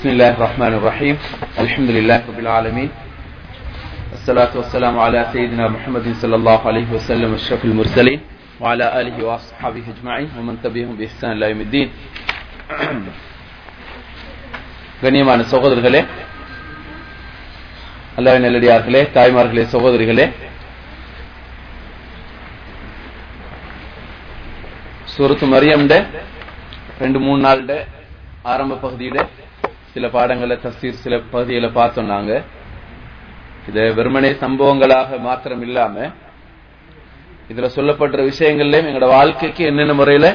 بسم الله الرحمن الرحيم الحمد لله رب العالمين الصلاة والسلام على سيدنا محمد صلى الله عليه وسلم الشرف المرسلين وعلى آله وأصحابه أجمعين ومن تبعهم بإحسان إلى يوم الدين கண்ணியமான சகோதரர்களே அல்லாவின் நல்லடியார்களே தாய்மார்களே சகோதரிகளே சூரத்து மரியம்ட ரெண்டு மூணு நாள்ட ஆரம்ப பகுதியில சில பாடங்களை தஸ்தீர் சில பகுதிகளை பார்த்தோம் நாங்க. இது வெறுமனே சம்பவங்களாக மாத்திரம் இல்லாம இதுல சொல்லப்படுற விஷயங்கள்லயும் எங்களோட வாழ்க்கைக்கு என்னென்ன முறையில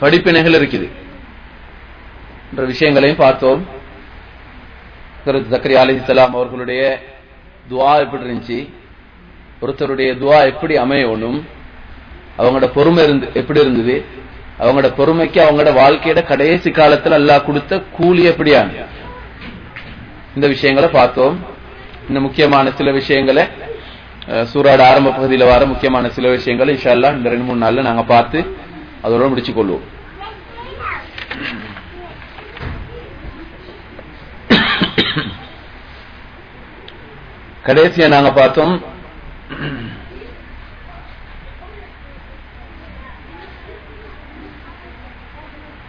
படிப்பினைகள் இருக்குது. என்ற விஷயங்களையும் பார்த்தோம். ஜக்கரி அலி இஸ்லாம் அவர்களுடைய துவா எப்படி இருந்துச்சு? ஒருத்தருடைய துவா எப்படி அமையணும்? அவங்களோட பொறுமை இருந்து எப்படி இருந்தது? அவங்களோட பொறுமைக்கு அவங்களோட வாழ்க்கையோட கடைசி காலத்துல அல்லாஹ் கொடுத்த கூலி எப்படியான இந்த விஷயங்களை பார்த்தோம். இந்த முக்கியமான சில விஷயங்களை சூறாட ஆரம்ப பகுதியில் வர முக்கியமான சில விஷயங்களை இன்ஷால்லா இந்த ரெண்டு மூணு நாள்ல நாங்க பார்த்து அதோட முடிச்சு கொள்வோம். கடைசியா நாங்க பார்த்தோம்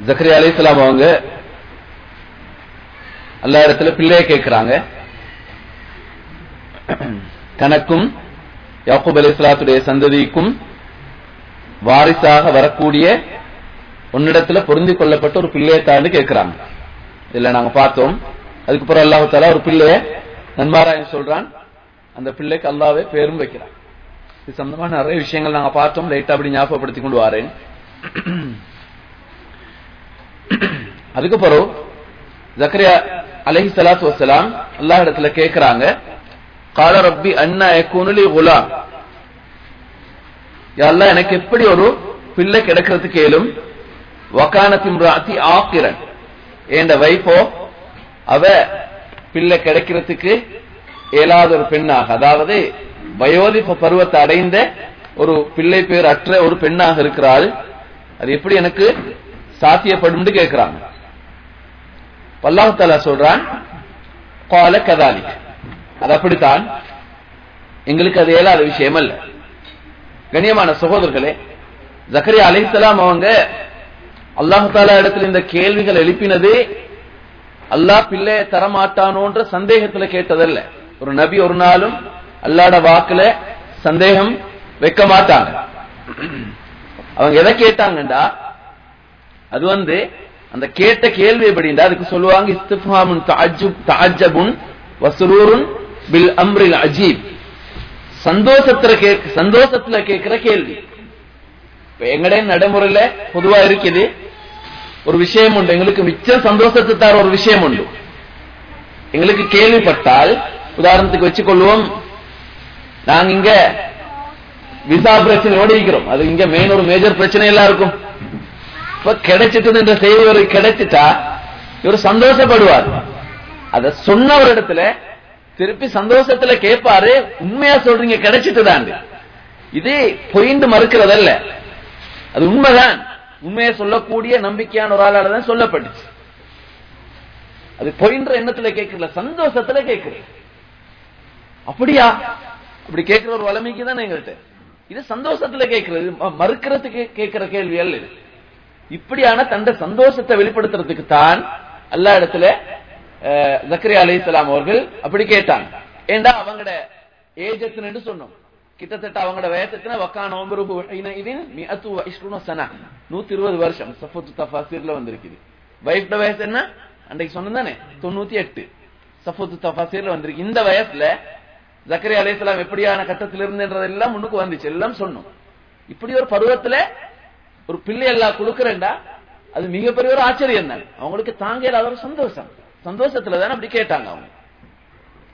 ஜக்கரியா அலி இஸ்லாம் அவங்க எல்லா இடத்துல பிள்ளைய கேட்கிறாங்க. தனக்கும் யாக்கூப் அலி இஸ்லாத்துடைய சந்ததிக்கும் வாரிசாக வரக்கூடிய உன்னிடத்துல பொருந்தி கொள்ளப்பட்ட ஒரு பிள்ளையை தாண்டு கேட்கிறாங்க. இதுல நாங்க பார்த்தோம். அதுக்கப்புறம் அல்லாஹு தாலா ஒரு பிள்ளைய நன்மாராயன் சொல்றான். அந்த பிள்ளைக்கு அல்லாவே பேரும் வைக்கிறான். இது சம்பந்தமான நிறைய விஷயங்கள் நாங்க பார்த்தோம். லைட்டா அப்படி ஞாபகப்படுத்தி கொண்டு வரேன். அதுக்கப்புறம் ஜக்கரியா அலஹி சலாத்து வசலாம் அல்லா இடத்துல கேட்கிறாங்க கால ரப்பி அண்ணா எக்குனுலி உலா யாரெல்லாம் எனக்கு எப்படி ஒரு பிள்ளை கிடைக்கிறதுக்கு ஏலும் வக்கானத்தின் ஆக்கிரன். என்ற வைப்போ அவ பிள்ளை கிடைக்கிறதுக்கு இயலாத ஒரு பெண்ணாக அதாவது வயோதிப பருவத்தை அடைந்த ஒரு பிள்ளை பேர் அற்ற ஒரு பெண்ணாக இருக்கிறாள். அது எப்படி எனக்கு சாத்தியப்படும் கேட்கிறாங்க அல்லாஹு தலா சொல்றான் கால கதாலி அது அப்படித்தான். எங்களுக்கு அது இயலாத விஷயம் அல்ல. கண்ணியமான சகோதரர்களே ஜக்கரி அலிசலாம் அவங்க அல்லாஹு தாலா இடத்துல இந்த கேள்விகள் எழுப்பினது அல்லாஹ் பிள்ளை தரமாட்டானோன்ற சந்தேகத்துல கேட்டதல்ல. ஒரு நபி ஒரு நாளும் அல்லாட வாக்குல சந்தேகம் வைக்க மாட்டாங்க. அவங்க எதை கேட்டாங்கண்டா அது வந்து அந்த கேட்ட கேள்வி எப்படின்னா அதுக்கு சொல்லுவாங்க இஸ்திஃபாமுன் தாஜபுன் வசுரூருன் பில் அம்ரில் அஜீப். சந்தோஷத்துல கேட்க சந்தோஷத்துல கேட்கிற கேள்வி. இப்ப எங்கடைய நடைமுறையில பொதுவா இருக்குது. ஒரு விஷயம் உண்டு. எங்களுக்கு மிச்சம் சந்தோஷத்தை தர ஒரு விஷயம் உண்டு. எங்களுக்கு கேள்விப்பட்டால் உதாரணத்துக்கு வச்சுக்கொள்வோம். நாங்க இங்க விசா பிரச்சனையோட இருக்கிறோம். அது இங்க மெயின் ஒரு மேஜர் பிரச்சனை எல்லாம் இருக்கும். இப்ப கிடைச்சிட்டு என்ற செய்தி ஒரு கிடைச்சிட்டா இவர் சந்தோஷப்படுவார் அத சொன்ன ஒரு இடத்துல திருப்பி சந்தோஷத்துல கேட்பாரு உண்மையா சொல்றீங்க கிடைச்சிட்டுதான் இது பொய்ந்து மறுக்கிறதல்ல அது உண்மைதான் உண்மையை சொல்லக்கூடிய நம்பிக்கையான ஒரு ஆளால தான் சொல்லப்பட்டுச்சு அது பொயின்ற எண்ணத்துல கேட்கல சந்தோஷத்துல கேட்கல அப்படியா அப்படி கேட்கிற ஒரு வளமைக்கு தான் எங்கள்கிட்ட இது சந்தோஷத்துல கேட்கிறது மறுக்கிறதுக்கு கேட்கிற கேள்வி அல்ல இது இப்படியான தந்த சந்தோஷத்தை வெளிப்படுத்துறதுக்கு தான் எல்லா இடத்துல ஜக்கரி அலி இஸ்லாம் அவர்கள் அப்படி கேட்டாங்க. ஏண்டா அவங்களோட ஏஜ் சொன்னோம். கிட்டத்தட்ட அவங்களோட வயசத்தின நூத்தி இருபது வருஷம். சஃபத்து தஃபாசிர்ல வந்திருக்குது. வைஃப்ட வயசு என்ன? அன்றைக்கு சொன்னதானே தொண்ணூத்தி எட்டு. சஃபத்து தஃபாசிர்ல வந்திருக்கு. இந்த வயசுல ஜக்கரி அலி இஸ்லாம் எப்படியான கட்டத்தில் இருந்துன்றதெல்லாம் முன்னுக்கு வந்துச்சு. எல்லாம் சொன்னோம். இப்படி ஒரு பருவத்துல ஒரு பிள்ளை எல்லாம் கொடுக்கறேன்டா அது மிகப்பெரிய ஒரு ஆச்சரியம் தான். அவங்களுக்கு தாங்க இல்லாத ஒரு சந்தோஷம். சந்தோஷத்துல தான் அப்படி கேட்டாங்க அவங்க.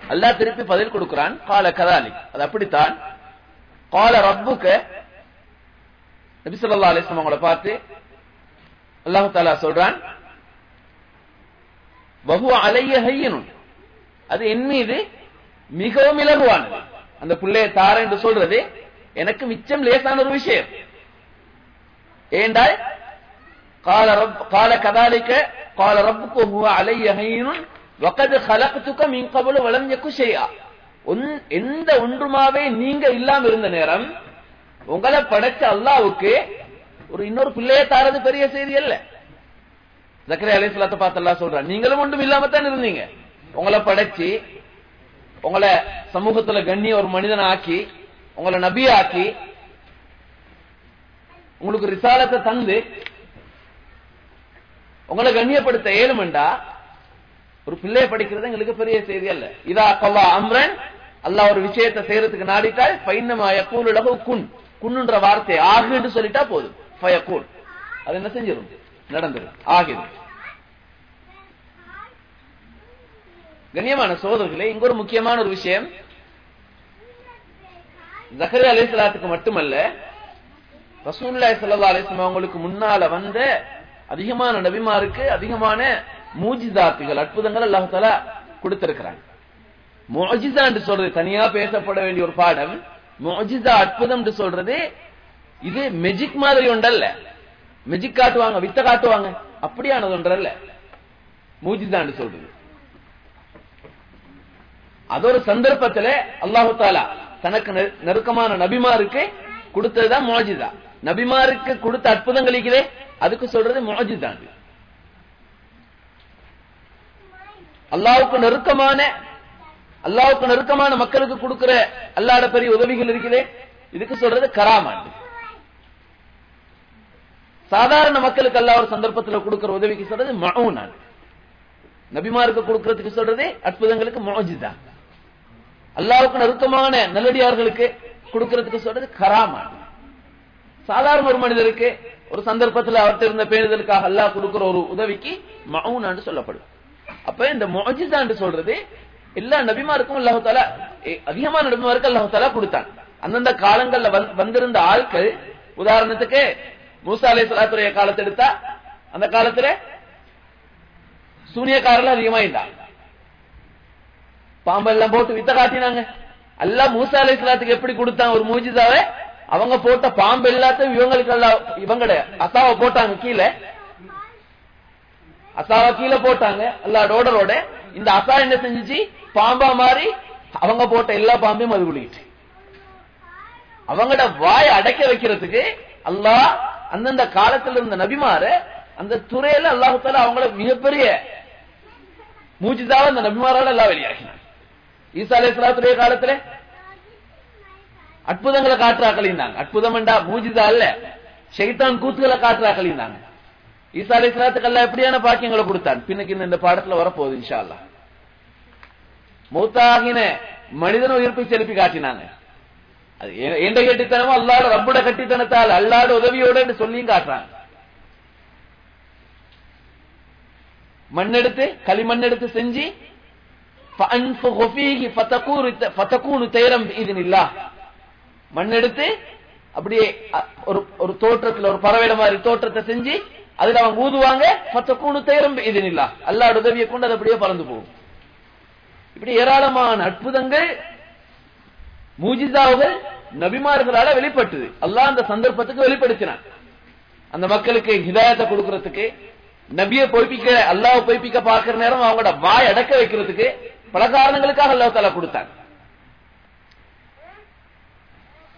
அல்லா திருப்பி பதில் கொடுக்கிறான் கால கதாலி அது அப்படித்தான். கால ரப்புக்க நபிசல்லா அலிஸ்லாம் அவங்கள பார்த்து அல்லாஹு தாலா சொல்றான் பகு அலைய ஹையனும் அது என் மீது மிகவும் இலகுவானது அந்த பிள்ளையை தார என்று சொல்றது எனக்கு மிச்சம் லேசான ஒரு விஷயம். ஏண்டால் قال رب قال كذلك قال ربكم هو علي هين وقد خلقتك من قبل ولم يك شيئا உன்- எந்த ஒன்றுமாவே நீங்க இல்லாம இருந்த நேரம் உங்களை படைச்ச அல்லாவுக்கு ஒரு இன்னொரு பிள்ளைய தாரது பெரிய செய்தி அல்ல ஜக்கரே அலைஹிஸ்ஸலாத்தை பார்த்து அல்லாஹ் சொல்றான் நீங்களும் ஒன்றும் இல்லாம தான் இருந்தீங்க உங்களை படைச்சு உங்களை சமூகத்துல கண்ணிய ஒரு மனிதன் ஆக்கி உங்களை நபி ஆக்கி உங்களுக்கு ரிசாலத்தை தந்து உங்களை கண்ணியப்படுத்த ஏழுமண்டா ஒரு பிள்ளைய படிக்கிறது எங்களுக்கு பெரிய செய்தி அல்ல. இதா கல்லா அம்ரன் அல்லாஹ் ஒரு விஷயத்தை செய்யறதுக்கு நாடிட்டால் பைன்னமா யக்கூல் லஹு குன். குன்னுன்ற வார்த்தை ஆகுன்னு சொல்லிட்டா போதும். ஃபயக்கூல் அது என்ன செஞ்சிடும் நடந்துடும் ஆகிடும் கண்ணியமான சோதர்களே இங்க ஒரு முக்கியமான ஒரு விஷயம். ஜக்கரி அலிஸ்லாத்துக்கு மட்டுமல்ல ரசூல்லாய் ஸல்லல்லாஹு அலைஹி அவங்களுக்கு முன்னால வந்த அதிகமான நபிமாருக்கு அதிகமான மூஜிதாத்துகள் அற்புதங்கள் அல்லாஹ் கொடுத்திருக்கிறாங்க. மோஜிதா என்று சொல்றது தனியா பேசப்பட வேண்டிய ஒரு பாடம். மோஜிதா அற்புதம் என்று சொல்றது இது மெஜிக் மாதிரி ஒன்றல்ல. மெஜிக் காட்டுவாங்க வித்த காட்டுவாங்க. அப்படியானது ஒன்றல்ல. மூஜிசா என்று சொல்றது. அது ஒரு சந்தர்ப்பத்துல அல்லாஹு தாலா தனக்கு நெருக்கமான நபிமாருக்கு கொடுத்ததுதான் மோஜிதா நபிமாருக்கு கொடுத்த அற்புதங்கள் இருக்குதே அதுக்கு சொல்றது மோஜிதான் அல்லாவுக்கு நெருக்கமான அல்லாவுக்கு நெருக்கமான மக்களுக்கு கொடுக்கிற அல்லாட பெரிய உதவிகள் இருக்குதே இதுக்கு சொல்றது கராமாண்டு சாதாரண மக்களுக்கு அல்லாஹ் ஒரு சந்தர்ப்பத்தில் கொடுக்கிற உதவிக்கு சொல்றது மவுனான் நபிமாருக்கு கொடுக்கறதுக்கு சொல்றது அற்புதங்களுக்கு மோஜிதா அல்லாவுக்கு நெருக்கமான நல்லடியார்களுக்கு கொடுக்கிறதுக்கு சொல்றது கராமாண்டு சாதாரண ஒரு மனிதருக்கு ஒரு சந்தர்ப்பத்தில் அவர்கிட்ட இருந்த பேணுதலுக்காக அல்லாஹ் கொடுக்கிற ஒரு உதவிக்கு மவுனான்னு சொல்லப்படும். அப்ப இந்த மொஜிதான்னு சொல்றது எல்லா நபிமாருக்கும் அல்லாஹு தாலா அதிகமான நபிமாருக்கு அல்லாஹு தாலா கொடுத்தான். அந்தந்த காலங்கள்ல வந்திருந்த ஆட்கள் உதாரணத்துக்கு மூசா அலை சலாத்துடைய காலத்தை எடுத்தா அந்த காலத்துல சூனியக்காரர்கள் அதிகமா இருந்தாங்க பாம்பெல்லாம் போட்டு வித்த காட்டினாங்க. அல்ல மூசா அலை சலாத்துக்கு எப்படி கொடுத்தான் ஒரு மூஜிதாவை அவங்க போட்ட பாம்பு எல்லாத்தையும் இவங்களுக்கு எல்லாம் அசாவை போட்டாங்க கீழே. அசாவை கீழே போட்டாங்க எல்லா டோடரோட இந்த அசா என்ன செஞ்சுச்சு? பாம்பா மாறி அவங்க போட்ட எல்லா பாம்பையும் அது குளிக்கிட்டு அவங்களோட வாய் அடைக்க வைக்கிறதுக்கு அல்லாஹ் அந்தந்த காலத்துல இருந்த நபிமார அந்த துறையில அல்லாஹால அவங்கள மிகப்பெரிய மூஜிதாவை அந்த நபிமாரால எல்லாம் வெளியாகினாங்க ஈசா அலை காலத்துல அற்புதங்களை காட்டுறாக்கள் இருந்தாங்க அற்புதம் என்றா மூஜிதா அல்ல. ஷைத்தான் கூத்துக்களை காட்டுறாக்கள் இருந்தாங்க ஈசா அலி சலாத்துக்கு எப்படியான பாக்கியங்களை கொடுத்தான்? பின்னுக்கு இந்த பாடத்துல வரப்போகுது இன்ஷா அல்லா மூத்தாகின மனிதன் உயிர்ப்பை செலுப்பி காட்டினாங்க. அது எந்த கட்டித்தனமோ அல்லாட ரப்புட கட்டித்தனத்தால் அல்லாட உதவியோட சொல்லியும் காட்டுறாங்க. மண்ணெடுத்து களிமண் எடுத்து செஞ்சு மண் எடுத்து அப்படியே ஒரு ஒரு தோற்றத்துல ஒரு பறவை மாதிரி தோற்றத்தை செஞ்சு அதுல அவங்க ஊதுவாங்க ஃபத்தகூனு இது இல்லா அல்லாட உதவியை கொண்டு அது அப்படியே பறந்து போகும். இப்படி ஏராளமான அற்புதங்கள் மூஜிதாவுகள் நபிமார்களால வெளிப்பட்டது. அல்லாஹ் அந்த சந்தர்ப்பத்துக்கு வெளிப்படுத்தினான். அந்த மக்களுக்கு ஹிதாயத்தை கொடுக்கறதுக்கு நபியை பொய்ப்பிக்க அல்லாஹ் பொய்ப்பிக்க பார்க்கிற நேரம் அவங்களோட வாய் அடக்க வைக்கிறதுக்கு பல காரணங்களுக்காக அல்லாஹ் தாலா கொடுத்தாங்க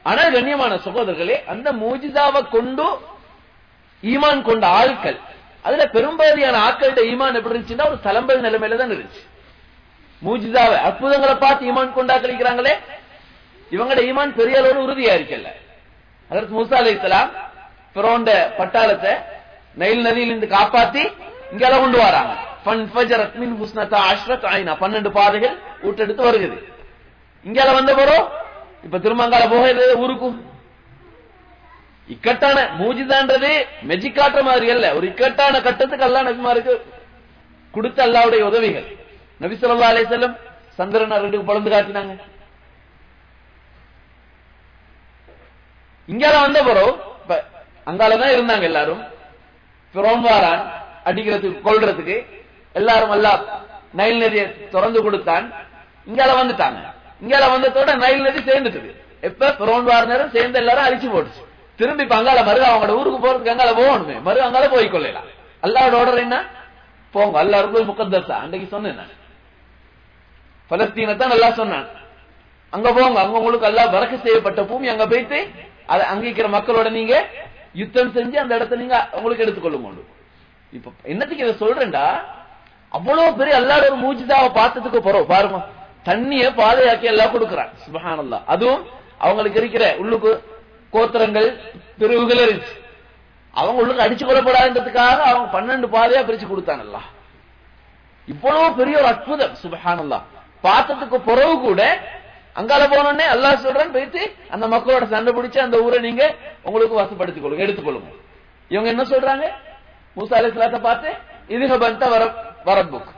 ஆனால் கண்ணியமான சகோதரர்களே அந்த மூஜிதாவை கொண்டு ஈமான் கொண்ட ஆட்கள் அதுல பெரும்பகுதியான ஆட்கள்கிட்ட ஈமான் எப்படி இருந்துச்சுன்னா ஒரு தலம்பல் நிலைமையில தான் இருந்துச்சு. மூஜிதாவை அற்புதங்களை பார்த்து ஈமான் கொண்டா கழிக்கிறாங்களே இவங்களோட ஈமான் பெரிய அளவில் உறுதியா இருக்கல அதற்கு மூசா அலி இஸ்லாம் பிறோண்ட பட்டாளத்தை நைல் நதியிலிருந்து காப்பாத்தி இங்க கொண்டு வராங்க. பன்னெண்டு பாதைகள் ஊட்டெடுத்து வருகிறது. இங்கால வந்த பிறகு இப்ப திருமங்கால போகிறது ஊருக்கும் இக்கட்டான மூஜிதான்றது மெஜிக் காட்டுற மாதிரி அல்ல. ஒரு இக்கட்டான கட்டத்துக்கு அல்லா நபிமாருக்கு கொடுத்த அல்லாவுடைய உதவிகள். நபி சொல்லா அலே செல்லம் சந்திரனை ரெண்டுக்கு பழந்து காட்டினாங்க. இங்கால வந்த பிறகு இப்ப அங்காலதான் இருந்தாங்க எல்லாரும். பிறோன் அடிக்கிறதுக்கு கொல்றதுக்கு. எல்லாரும் அல்லா நைல் நதியை திறந்து கொடுத்தான். இங்கால வந்துட்டாங்க. இங்கால வந்ததோட நைல் நதி சேர்ந்துட்டுது. எப்ப? பிறோன் வார நேரம் சேர்ந்து எல்லாரும் அழிச்சு போட்டுச்சு. திரும்பி இப்ப அங்கால மறு அவங்களோட ஊருக்கு போறதுக்கு அங்கால போகணுமே. மறு அங்கால போய் கொள்ளலாம் அல்லாவோட ஆர்டர் என்ன? போங்க. அல்லா இருந்து முக்கத்தசா அன்றைக்கு சொன்னேன் நான். பலஸ்தீனை தான் நல்லா சொன்னான். அங்க போங்க. அங்க உங்களுக்கு எல்லாம் வரக்கு செய்யப்பட்ட பூமி அங்க போயிட்டு அதை அங்கிக்கிற மக்களோட நீங்க யுத்தம் செஞ்சு அந்த இடத்த நீங்க உங்களுக்கு எடுத்துக்கொள்ளுங்க இப்ப என்னத்துக்கு இதை சொல்றேன்டா? அவ்வளவு பெரிய எல்லாரும் ஒரு மூஜிதாவை பார்த்ததுக்கு போறோம் பாருமா தண்ணிய பாதையாக்கி எல்லாம் கொடுக்கிறான். சுபஹானல்லா. அதுவும் அவங்களுக்கு இருக்கிற உள்ளுக்கு கோத்திரங்கள் பிரிவுகள் இருந்துச்சு. அவங்க உள்ளுக்கு அடிச்சு கொள்ளப்படாதுன்றதுக்காக அவங்க பன்னெண்டு பாதையா பிரிச்சு கொடுத்தானல்ல இவ்வளவு பெரிய ஒரு அற்புதம் சுபஹானல்லா. பார்த்ததுக்கு பிறகு கூட அங்கால போனோடனே அல்லாஹ் சொல்றேன் போயிட்டு அந்த மக்களோட சண்டை பிடிச்சு அந்த ஊரை நீங்க உங்களுக்கு வசப்படுத்திக் கொள்ளுங்க எடுத்துக்கொள்ளுங்க இவங்க என்ன சொல்றாங்க? மூசா அலிஸ்லாத்தை பார்த்து இதுக பந்த வர வரப்புக்கு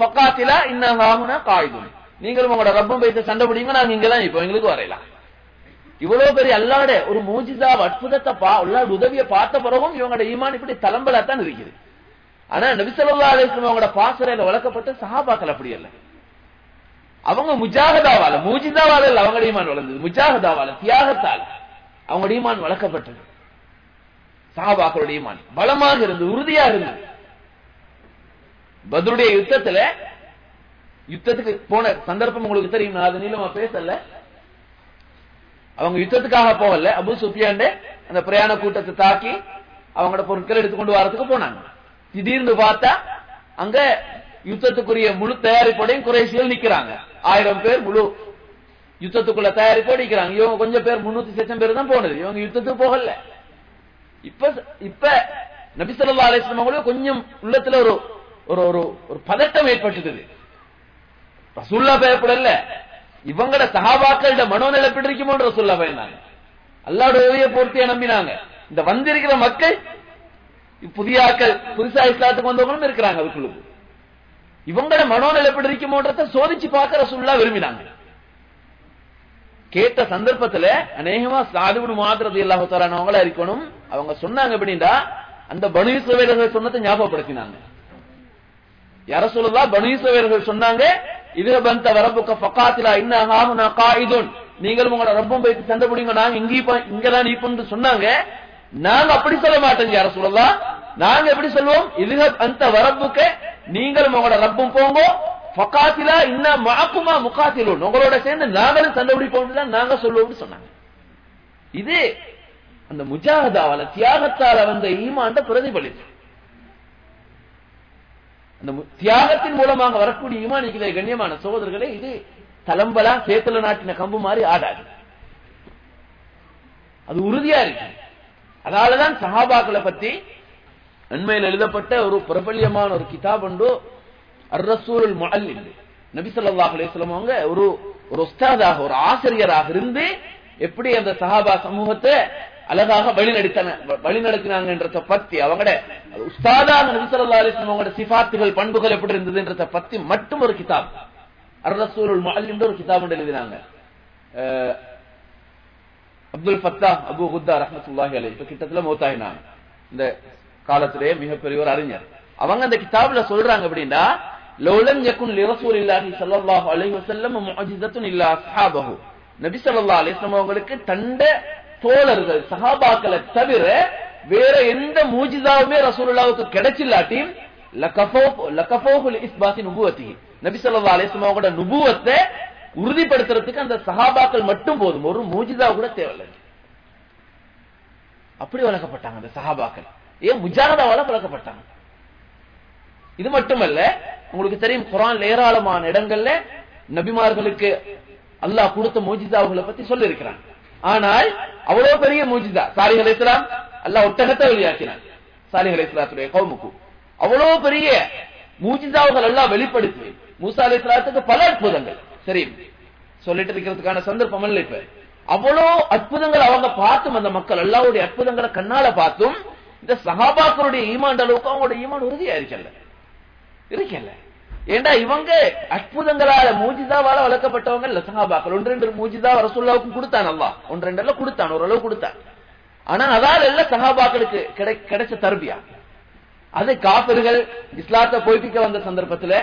பக்காத்திலா இன்னஹாமுனா காயுதும் நீங்களும் உங்களோட ரப்பம் போயிட்டு சண்டை பிடிங்க நாங்க இங்கதான் இப்போ எங்களுக்கு வரையலாம். இவ்வளவு பெரிய அல்லாட ஒரு மூஜிதா அற்புதத்தை பா அல்லாட உதவியை பார்த்த பிறகும் இவங்களோட ஈமான் இப்படி தளம்பலாத்தான் இருக்குது. ஆனா நபிசல்லா அலிஸ்லாம் அவங்களோட பாசறையில வளர்க்கப்பட்ட சஹாபாக்கள் அப்படி அல்ல அவங்க முஜாகதாவால மூஜிதாவால இல்ல அவங்க ஈமான் வளர்ந்தது. முஜாகதாவால தியாகத்தால் அவங்க ஈமான் வளர்க்கப்பட்டது. சஹாபாக்களுடைய ஈமான் பலமாக இருந்தது உறுதியாக இருந்தது. பதிலுடைய யுத்தத்துல யுத்தத்துக்கு போன சந்தர்ப்பம் உங்களுக்கு தெரியும் நான் அது நீளமா பேசல. அவங்க யுத்தத்துக்காக போகல. அபு சுஃபியாண்ட அந்த பிரயாண கூட்டத்தை தாக்கி அவங்களோட பொருட்களை எடுத்துக்கொண்டு வரதுக்கு போனாங்க. திடீர்னு பார்த்தா அங்க யுத்தத்துக்குரிய முழு தயாரிப்போடையும் குறைசியல் நிக்கிறாங்க. ஆயிரம் பேர் முழு யுத்தத்துக்குள்ள தயாரிப்போடு நிக்கிறாங்க. இவங்க கொஞ்சம் பேர் முன்னூத்தி சட்சம் பேர் தான் போனது. இவங்க யுத்தத்துக்கு போகல. இப்ப இப்ப நபிசல்லா அலிஸ்லாம் அவங்களும் கொஞ்சம் உள்ளத்துல ஒரு ஒரு ஒரு ஒரு பதட்டம் ஏற்பட்டுது ரசுல்லா பயப்படல. இவங்கட சகாபாக்களோட மனோநிலை எப்படி இருக்குமோ பயந்தாங்க. அல்லாட உதவியை பூர்த்தியா நம்பினாங்க. இந்த வந்திருக்கிற மக்கள் புதிய ஆக்கள் புதுசா இஸ்லாத்துக்கு வந்தவங்களும் இருக்கிறாங்க அதுக்குள்ளுக்கு இவங்களோட மனோநிலை எப்படி இருக்குமோன்றத சோதிச்சு பார்க்க ரசுல்லா விரும்பினாங்க. கேட்ட சந்தர்ப்பத்துல அநேகமா சாதுபு எல்லா இல்லாம இருக்கணும். அவங்க சொன்னாங்க அப்படின்னா அந்த பனீஸ்வரர்கள் சொன்னதை ஞாபகப்படுத்தினாங்க. யார சொல்லலா பனீஸ்வரர்கள் சொன்னாங்க இது பந்த வரப்புக்க பக்காத்திலா இன்னும் காயுதுன். நீங்கள் உங்களோட ரப்பம் போயிட்டு சண்டை பிடிங்க நாங்க இங்கேயும் இங்கதான் இப்பன்னு சொன்னாங்க. நாங்க அப்படி சொல்ல மாட்டோங்க யார சொல்லலாம் நாங்க எப்படி சொல்லுவோம்? இதுக அந்த வரப்புக்கு நீங்களும் உங்களோட ரப்பம் போங்க. பக்காத்திலா இன்ன மாக்குமா முக்காத்திலும் உங்களோட சேர்ந்து நாங்களும் சண்டை பிடிப்போம் நாங்க சொல்லுவோம்னு சொன்னாங்க. இது அந்த முஜாகதாவால தியாகத்தால வந்த ஈமாண்ட பிரதிபலிச்சு அந்த தியாகத்தின் மூலமாக வரக்கூடிய ஈமானிகளே கண்ணியமான சோதர்களே இது தலம்பலா சேத்துல நாட்டின கம்பு மாதிரி ஆடாது. அது உறுதியா இருக்கு. அதனாலதான் சஹாபாக்களை பத்தி அண்மையில் எழுதப்பட்ட ஒரு பிரபல்யமான ஒரு கிதாப் ஒன்று அர்ரசூல் முஅல்லிம் நபி ஸல்லல்லாஹு அலைஹி அவங்க ஒரு ஒரு உஸ்தாதாக ஒரு ஆசிரியராக இருந்து எப்படி அந்த சஹாபா சமூகத்தை அழகாக வழிநடத்தின வழிநடத்தினாங்கன்றத பத்தி அவங்களோட உஸ்தாதாக நபி ஸல்லல்லாஹு அவங்களோட சிபாத்துகள் பண்புகள் எப்படி இருந்ததுன்றத பத்தி மட்டும் ஒரு கிதாப். அரசூருள் முஅல்லிம் ஒரு கிதாப் எழுதினாங்க. அப்துல் ஃபத்தா அபு ஹுத்தா ரஹமத்துல்லாஹி அலி இப்ப கிட்டத்துல மௌத்தாயினாங்க. இந்த காலத்திலே மிகப்பெரிய ஒரு அறிஞர். அவங்க அந்த கிதாப்ல சொல்றாங்க அப்படின்னா லௌலம் யகுன் லிரசூல் இல்லாஹி ஸல்லல்லாஹு அலைஹி வஸல்லம் முஅஜிஸத்துன் இல்லா அஸ்ஹாபஹு. நபி ஸல்லல்லாஹு அலைஹி வஸல்லம் அவங்களுக்கு தண்ட தோழர்கள் சஹாபாக்களை தவிர வேற எந்த மூஜிதாவுமே ரசூலுல்லாவுக்கு கிடைச்சில்லாட்டி நுபுவத்தை உறுதிப்படுத்துறதுக்கு அந்த சஹாபாக்கள் மட்டும் போதும். ஒரு மூஜிதா கூட தேவையில்லை. அப்படி வளர்க்கப்பட்டாங்க அந்த சஹாபாக்கள். ஏன்? முஜாகதாவால வளர்க்கப்பட்டாங்க. இது மட்டுமல்ல உங்களுக்கு தெரியும் குரான் ஏராளமான இடங்கள்ல நபிமார்களுக்கு அல்லாஹ் கொடுத்த மூஜிதாவுகளை பத்தி சொல்லி ஆனால் அவ்வளவு பெரிய மூஜிதா சாலிஹ் அலை இஸ்லாம் அல்லாஹ் ஒட்டகத்தை வெளியாக்கினார் சாலிஹ் அலை இஸ்லாத்துடைய கவுமுக்கு அவ்வளவு பெரிய மூஜிதாவுகள் எல்லாம் வெளிப்படுத்தி மூசா அலை இஸ்லாத்துக்கு பல அற்புதங்கள். சரி சொல்லிட்டு இருக்கிறதுக்கான சந்தர்ப்பம் இல்லை இப்ப. அவ்வளவு அற்புதங்கள் அவங்க பார்த்தும் அந்த மக்கள் அல்லாவுடைய அற்புதங்களை கண்ணால பார்த்தும் இந்த சகாபாக்களுடைய ஈமான் அளவுக்கு அவங்களோட ஈமான் உறுதியா இருக்கல இருக்கல ஏண்டா இவங்க அற்புதங்களால மூஜிதாவால வளர்க்கப்பட்டவங்க இல்ல சகாபாக்கள் ஒன்று ரெண்டு மூஜிதா ரசூல்லாவுக்கும் கொடுத்தான் அல்லா ஒன்று ரெண்டு கொடுத்தான் ஓரளவு கொடுத்தான். ஆனா அதால் எல்லாம் சகாபாக்களுக்கு கிடைச்ச தர்பியா. அது காப்பர்கள் இஸ்லாத்தை பொய்ப்பிக்க வந்த சந்தர்ப்பத்துல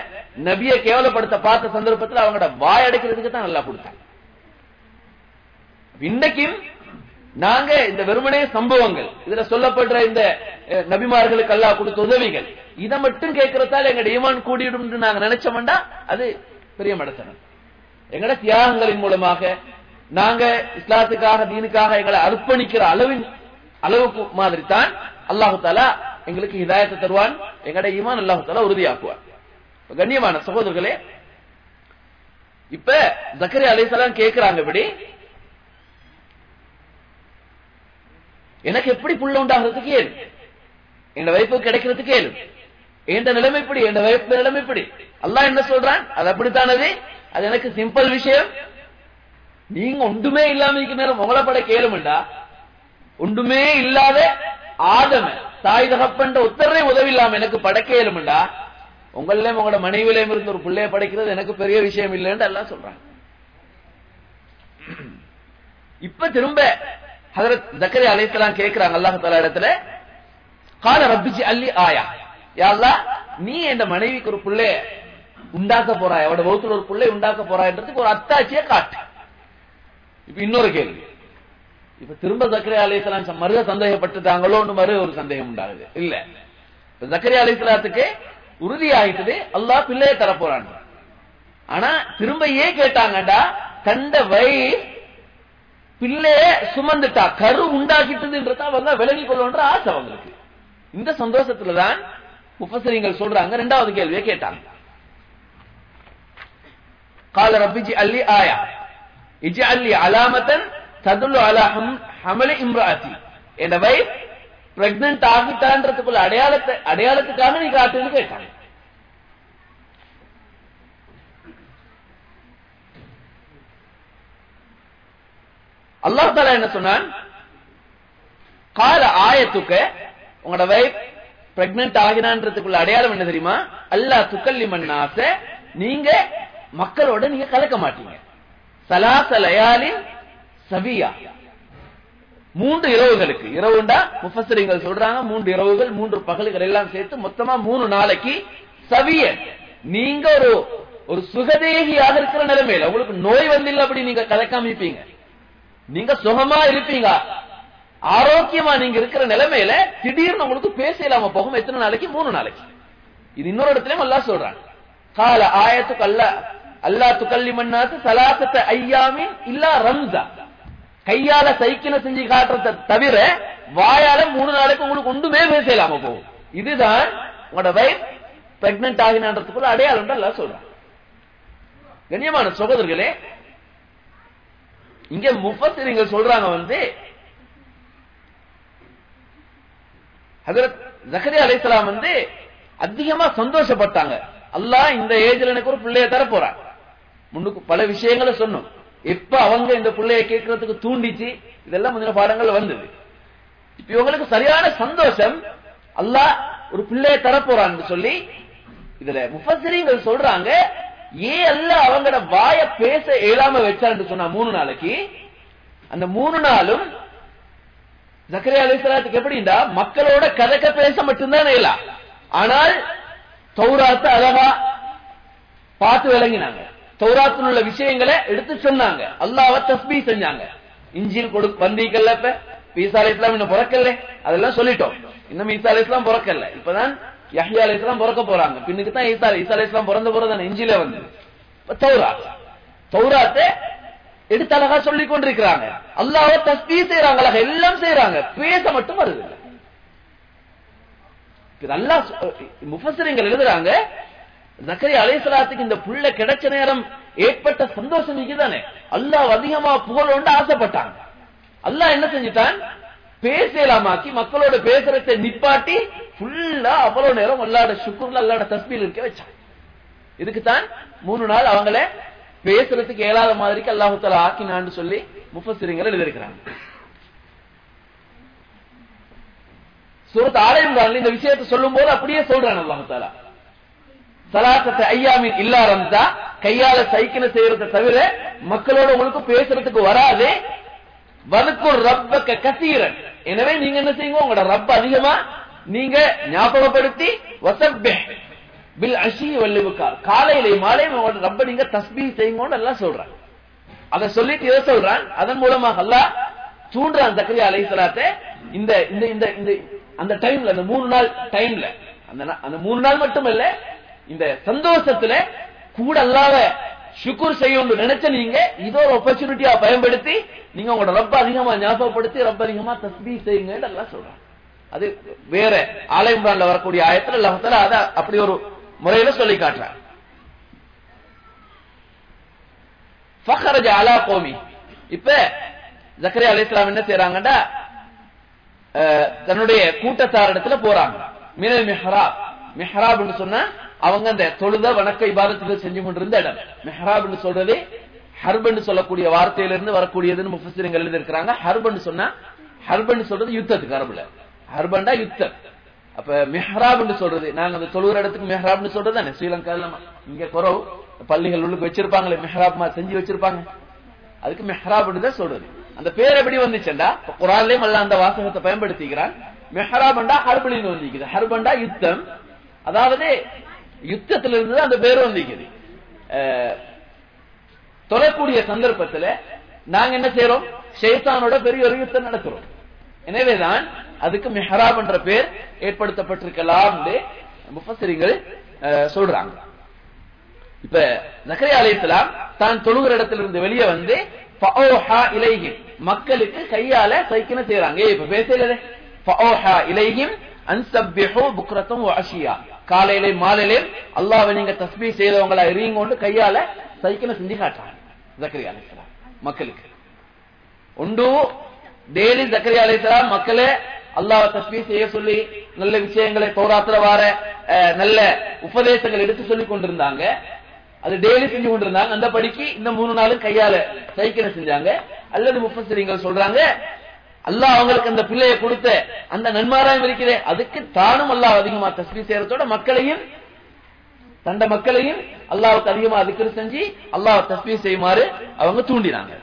நபிய கேவலப்படுத்த பார்த்த சந்தர்ப்பத்துல அவங்களோட வாய் அடைக்கிறதுக்கு தான் நல்லா கொடுத்தாங்க இன்னைக்கும் நாங்க இந்த வெறுமனே சம்பவங்கள் இதுல சொல்லப்படுற இந்த நபிமார்களுக்கு அல்லா கொடுத்த உதவிகள் இதை மட்டும் கேட்கறதால எங்க ஈமான் கூடிடும் நாங்க நினைச்சோம்டா அது பெரிய மடத்தனம். எங்கட தியாகங்களின் மூலமாக நாங்க இஸ்லாத்துக்காக தீனுக்காக எங்களை அர்ப்பணிக்கிற அளவின் அளவுக்கு மாதிரி தான் அல்லாஹு தாலா எங்களுக்கு ஹிதாயத்தை தருவான் எங்கட ஈமான் அல்லாஹு தாலா உறுதியாக்குவான். கண்ணியமான சகோதரர்களே இப்ப ஜக்கரி அலிசலாம் கேட்கிறாங்க இப்படி எனக்கு எப்படி புள்ள உண்டாகிறதுக்கு ஏழு என் வைப்பு கிடைக்கிறதுக்கு ஏழு என் நிலைமை இப்படி என் வைப்பு நிலைமை இப்படி. அல்லாஹ் என்ன சொல்றான்? அது அப்படித்தானது? அது எனக்கு சிம்பிள் விஷயம். நீங்க ஒன்றுமே இல்லாம இருக்க நேரம் உங்களை பட கேளுமெண்டா ஒன்றுமே இல்லாத ஆதம தாய் தகப்பன்ற உத்தரவை உதவி இல்லாம எனக்கு படைக்க இயலுமெண்டா உங்களிலேயும் உங்களோட மனைவிலையும் இருந்து ஒரு பிள்ளைய படைக்கிறது எனக்கு பெரிய விஷயம் இல்லைன்னு எல்லாம் சொல்றாங்க இப்ப திரும்ப ஹசரத் ஜக்கரி அலைத்தலாம் கேட்கிறாங்க அல்லாஹ் தலா இடத்துல கால ரப்பிஜி அல்லி ஆயா. யா நீ என் மனைவிக்கு ஒரு பிள்ளை உண்டாக்க போறாய் அவட வகுத்துல ஒரு பிள்ளை உண்டாக்க போறாய்ன்றதுக்கு ஒரு அத்தாட்சியை காட்டு. இப்ப இன்னொரு கேள்வி. இப்ப திரும்ப ஜக்கரி அலைத்தலாம் மருக சந்தேகப்பட்டுட்டாங்களோன்னு மறு ஒரு சந்தேகம் உண்டாகுது. இல்ல. இப்ப ஜக்கரி அலைத்தலாத்துக்கு உறுதி ஆயிட்டது அல்லாஹ் பிள்ளையை தரப்போறான். ஆனா திரும்ப ஏன் கேட்டாங்கடா கண்ட வயி பிள்ளைய சுமந்துட்டா கரு உண்டாக்கிட்டதுன்றத அவங்க விலகி கொள்ளணுன்ற ஆசை அவங்களுக்கு. இந்த சந்தோஷத்துலதான் முப்பசரிங்கள் சொல்றாங்க. ரெண்டாவது கேள்வியை கேட்டாங்க. கால ரப்பிஜி அல்லி ஆயா. இஜி அல்லி அலாமத்தன் ததுல்லு அலாஹம் ஹமலி இம்ராத்தி. என் வைஃப் பிரெக்னன்ட் ஆகிட்டான்றதுக்குள்ள அடையாளத்தை அடையாளத்துக்காக நீ காட்டுன்னு கேட்டாங்க. அல்லாஹ் தாலா என்ன சொன்னான்? கால ஆயத்துக்கு உங்களோட வைஃப் பிரெக்னன்ட் ஆகினான்றதுக்குள்ள அடையாளம் என்ன தெரியுமா? அல்லாஹ் துக்கல்லி மண்ணாச நீங்க மக்களோட நீங்க கலக்க மாட்டீங்க. சலாச லயாலின் சவியா. மூன்று இரவுகளுக்கு. இரவுண்டா முஃபஸரிங்கள் சொல்றாங்க. மூன்று இரவுகள் மூன்று பகல்கள் எல்லாம் சேர்த்து மொத்தமா மூணு நாளைக்கு சவிய. நீங்க ஒரு ஒரு சுகதேகியாக இருக்கிற நிலைமையில உங்களுக்கு நோய் வந்தில்ல அப்படி நீங்க கலக்காம இருப்பீங்க. நீங்க சுகமா இருப்பீங்க. ஆரோக்கியமா நீங்க இருக்கிற நிலைமையில திடீர்னு உங்களுக்கு பேச இல்லாம போகும் எத்தனை நாளைக்கு? மூணு நாளைக்கு. இது இன்னொரு இடத்துலயும் அல்லாஹ் சொல்றான். கால ஆயத்துக்கு அல்ல அல்லா துக்கல்லி மண்ணாத்து சலாசத்தை ஐயாமின் இல்லா ரம்ஜா கையால சைக்கிள செஞ்சு காட்டுறத தவிர வாயால மூணு நாளைக்கு உங்களுக்கு ஒன்றுமே பேச இல்லாம போகும். இதுதான் உங்களோட வைஃப் பிரெக்னன்ட் ஆகினான்றதுக்குள்ள அடையாளம் எல்லாம் சொல்றான். கண்ணியமான சகோதரர்களே இங்க முஃபஸிரிங்க சொல்றாங்க வந்து ஹஜரத் அலைசலாம் வந்து அதிகமா சந்தோஷப்பட்டாங்க. அல்லாஹ் இந்த ஏஜ்ல எனக்கு ஒரு பிள்ளைய தர போறான். முன்னுக்கு பல விஷயங்களை சொன்னோம். எப்ப அவங்க இந்த பிள்ளைய கேட்கறதுக்கு தூண்டிச்சு இதெல்லாம் முந்தின பாடங்கள் வந்தது. இப்ப இவங்களுக்கு சரியான சந்தோஷம் அல்லாஹ் ஒரு பிள்ளைய தரப்போறான்னு சொல்லி இதுல முஃபஸிரிங்கள் சொல்றாங்க ஏன் அல்ல அவங்களோட வாய பேச இயலாம வச்சான்னு சொன்னா மூணு நாளைக்கு? அந்த மூணு நாளும் ஜக்கரியா அலிஸ்லாத்துக்கு எப்படின்னா மக்களோட கதக்க பேச மட்டும்தான் இயலாம் ஆனால் தௌராத்த அழகா பார்த்து விளங்கினாங்க. தௌராத்தில் உள்ள விஷயங்களை எடுத்து சொன்னாங்க. அல்லாவ தஸ்பி செஞ்சாங்க. இஞ்சில் கொடு வந்தீங்கல்ல இப்ப? ஈசா அலி இஸ்லாம் இன்னும் பிறக்கல அதெல்லாம் சொல்லிட்டோம். இன்னும் ஈசா அலி இஸ்லாம் பிறக்கல இப்பதான் யஹ்யா அலி இஸ்லாம் பிறக்க போறாங்க. பின்னுக்கு தான் ஈசா ஈசா அலி இஸ்லாம் பிறந்த போறது நெஞ்சில வந்து. தௌரா தௌராத்தை எடுத்து அழகா சொல்லிக் கொண்டிருக்கிறாங்க. அல்லாஹ்வை தஸ்தி செய்யறாங்க அழகா எல்லாம் செய்யறாங்க பேச மட்டும் வருது. நல்லா முஃபசரிங்கள் எழுதுறாங்க ஜக்கரியா அலைசலாத்துக்கு இந்த புள்ள கிடைச்ச நேரம் ஏற்பட்ட சந்தோஷம் தானே அல்லாஹ் அதிகமா புகழோண்டு ஆசைப்பட்டாங்க. அல்லாஹ் என்ன செஞ்சுட்டான்? பேசலாமாக்கி மக்களோட பேசுறதை நிப்பாட்டி ஃபுல்லா அவ்வளவு நேரம் அல்லாட சுக்குர்ல அல்லாட தஸ்பீல் இருக்க வச்சான். இதுக்குத்தான் மூணு நாள் அவங்கள பேசுறதுக்கு ஏழாத மாதிரிக்கு அல்லாஹு தஆலா ஆக்கினான்னு சொல்லி முஃபஸிரிங்கள் எழுதியிருக்கிறாங்க. சூரத் ஆலயம் இந்த விஷயத்தை சொல்லும் போது அப்படியே சொல்றான் அல்லாஹு தஆலா. சலாசத்தை ஐயாமின் இல்லா ரம்சா கையால சைக்கிளை செய்யறதை தவிர மக்களோட உங்களுக்கு பேசுறதுக்கு வராது வதுக்குர் ரப்பக்க கசீரன். எனவே நீங்க என்ன செய்யுங்க? உங்களோட ரப்ப அதிகமா நீங்க ஞாபகப்படுத்தி வசப்பே பில் அஷி காலையிலையும் மாலையும் உங்களோட ரப்ப நீங்க தஸ்பீ செய்யுங்கன்னு எல்லாம் சொல்றான் அதை சொல்லிட்டு எதை சொல்றான்? அதன் மூலமாக அல்லாஹ் தூண்டுறான் அலை அலைஹிஸ்ஸலாத்தை இந்த இந்த இந்த இந்த அந்த டைம்ல அந்த மூணு நாள் டைம்ல அந்த அந்த மூணு நாள் மட்டும் இல்ல இந்த சந்தோஷத்துல கூட அல்லாத சுக்குர் செய்யணும்னு நினைச்ச நீங்க இதோ ஒரு ஆப்பர்ச்சுனிட்டியா பயன்படுத்தி நீங்க உங்களோட ரொம்ப அதிகமா ஞாபகப்படுத்தி ரொம்ப அதிகமா தஸ்பீ செய்யுங்க எல்லாம் சொல்றாங்க. அது வேற ஆலயம்ரான்ல வரக்கூடிய ஆயத்துல லகத்துல அத அப்படி ஒரு முறையில சொல்லி காட்டுறாங்க. ஃபஹரஜ அலா கோமி. இப்ப ஜக்கரே அலி இஸ்லாம் என்ன செய்றாங்கடா? அஹ், தன்னுடைய கூட்டத்தாரிடத்துல போறாங்க. மினல் மெஹராப். மெஹராப் சொன்னா அவங்க அந்த தொழுத வணக்க இபாதத்துகள் செஞ்சு கொண்டிருந்த இடம். மிஹ்ராப்னு சொல்றது ஹர்பன் சொல்லக்கூடிய வார்த்தையிலிருந்து வரக்கூடியதுன்னு முஃபசிரங்கள் எழுதி இருக்கிறாங்க ஹர்பன் சொன்னா ஹர்பன் சொல்றது யுத்தத்துக்கு அரபுல. ஹர்பண்டா யுத்தம். அப்ப மெஹ்ராப்னு சொல்றது நாங்க அந்த தொழுகிற இடத்துக்கு மெஹ்ராப்னு சொல்றது தானே? ஸ்ரீலங்கால இங்க குறவு. பள்ளிகள் உள்ளுக்கு வச்சிருப்பாங்களே மெஹ்ராப் செஞ்சு வச்சிருப்பாங்க. அதுக்கு மெஹ்ராப்னு தான் சொல்றது. அந்த பேர் எப்படி வந்துச்சுண்டா குரான்லயும் அல்ல அந்த வாசகத்தை பயன்படுத்திக்கிறான். மெஹ்ராபண்டா ஹர்பலின்னு வந்திக்குது ஹர்பண்டா யுத்தம். அதாவது யுத்தத்துல இருந்து அந்த பேர் வந்திக்குது அஹ், தொழக்கூடிய சந்தர்ப்பத்துல நாங்க என்ன செய்யறோம் ஷைத்தானோட பெரிய ஒரு யுத்தம் நடத்துறோம். எனவேதான் அதுக்கு மெஹராப் என்ற பேர் ஏற்படுத்தப்பட்டிருக்கலாம் முஃபஸிரிகள் சொல்றாங்க. இப்ப நக்கரை அலைஹிஸ்ஸலாம் தான் தொழுகிற இடத்திலிருந்து வெளியே வந்து ஃபஅௌஹா மக்களுக்கு கையால சைக்கின செய்யறாங்க இப்ப பேசல ஃபஅௌஹா இலைஹிம் புக்ரத்தம் அஷியா காலையிலே மாலையிலே அல்லாவை நீங்க தஸ்பீஹ் செய்தவங்களா இருங்கோண்டு கையால சைக்கின செஞ்சு காட்டுறாங்க. ஜக்கரியா மக்களுக்கு. உண்டு டெய்லி ஜக்கரியா அலைஹிஸ்ஸலாம் மக்களே அல்லாஹ் தஸ்பீஹ் செய்ய சொல்லி நல்ல விஷயங்களை தௌராத்துல வார அஹ், நல்ல உபதேசங்கள் எடுத்து சொல்லி கொண்டிருந்தாங்க. அது டெய்லி செஞ்சு கொண்டிருந்தாங்க. அந்த படிக்கு இந்த மூணு நாளும் கையால சைக்கிளை செஞ்சாங்க. அல்லது முப்பசரிங்கள் சொல்றாங்க அல்லாஹ் அவங்களுக்கு அந்த பிள்ளையை கொடுத்த அந்த நன்மாராயம் இருக்கிறேன். அதுக்கு தானும் அல்லாஹ் அதிகமா தஸ்மி செய்யறதோட மக்களையும் தண்ட மக்களையும் அல்லாவுக்கு அதிகமா அதுக்கு செஞ்சு அல்லாஹ் தஸ்மி செய்யுமாறு அவங்க தூண்டினாங்க.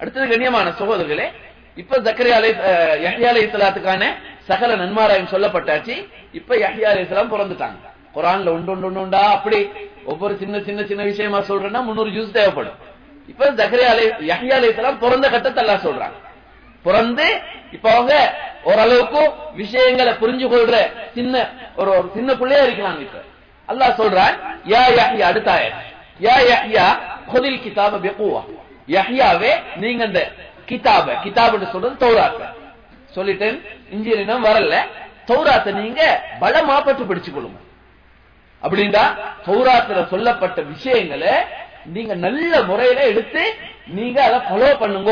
அடுத்தது கண்ணியமான சகோதரர்களே இப்ப ஜக்கரியா அலை யஹ்யா அலை இஸ்லாத்துக்கான சகல நன்மாராயம் சொல்லப்பட்டாச்சு. இப்ப யஹ்யா அலை இஸ்லாம் பிறந்துட்டாங்க. குரான்ல உண்டு உண்டு உண்டு உண்டா? அப்படி ஒவ்வொரு சின்ன சின்ன சின்ன விஷயமா சொல்றேன்னா முன்னூறு ஜூஸ் தேவைப்படும். இப்ப ஜக்கரியா அலை யஹ்யா அலை பிறந்த கட்டத்தை எல்லாம் சொல்றாங்க. பிறந்து இப்ப அவங்க ஓரளவுக்கு விஷயங்களை புரிஞ்சு கொள்ற சின்ன ஒரு ஒரு சின்ன பிள்ளையா இருக்கலாம் இப்ப. அல்லாஹ் சொல்றான் யா யஹ்யா அடுத்த யா யஹ்யா خذில் கிதாப பெக்குவா யஹ்யாவே நீங்க அந்த கிதாப கிதாப்னு சொல்றது தௌராத்த. சொல்லிட்டேன் இன்ஜினியம் வரல. தௌராத்த நீங்க பலமா பட்டு பிடிச்சு கொள்ளுங்க. அப்படின்னா சௌராத்துல சொல்லப்பட்ட விஷயங்களை நீங்க நல்ல முறையில எடுத்து நீங்க அதை ஃபாலோ பண்ணுங்க.